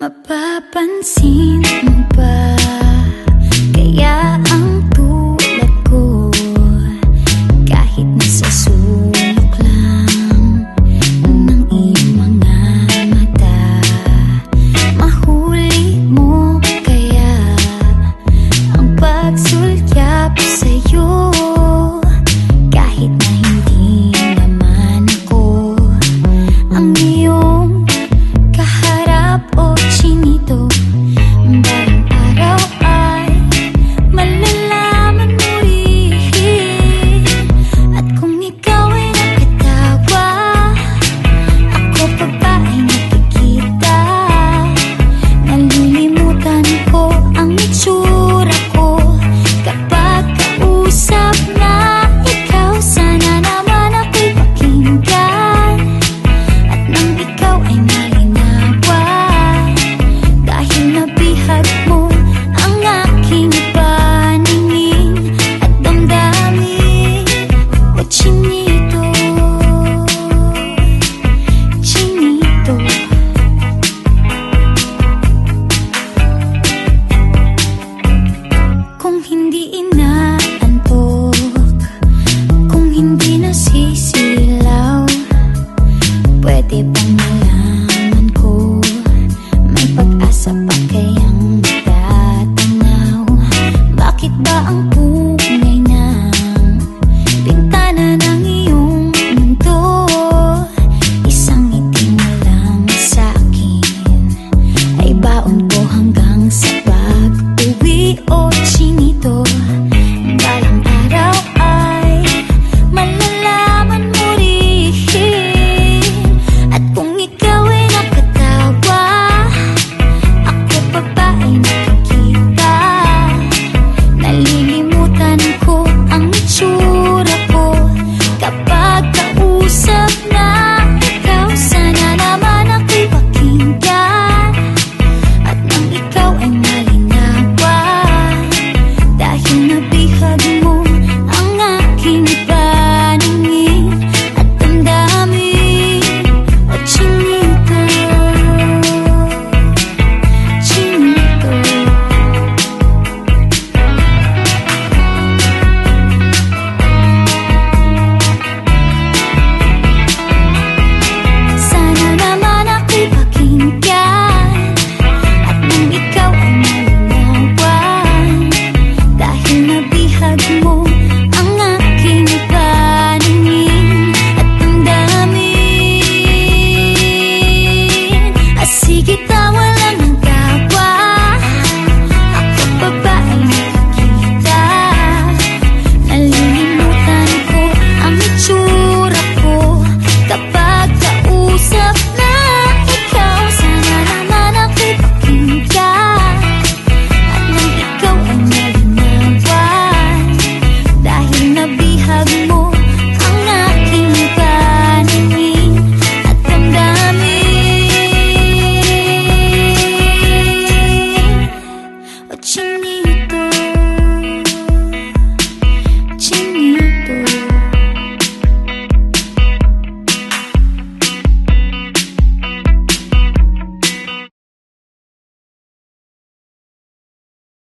Mapapansin mo ba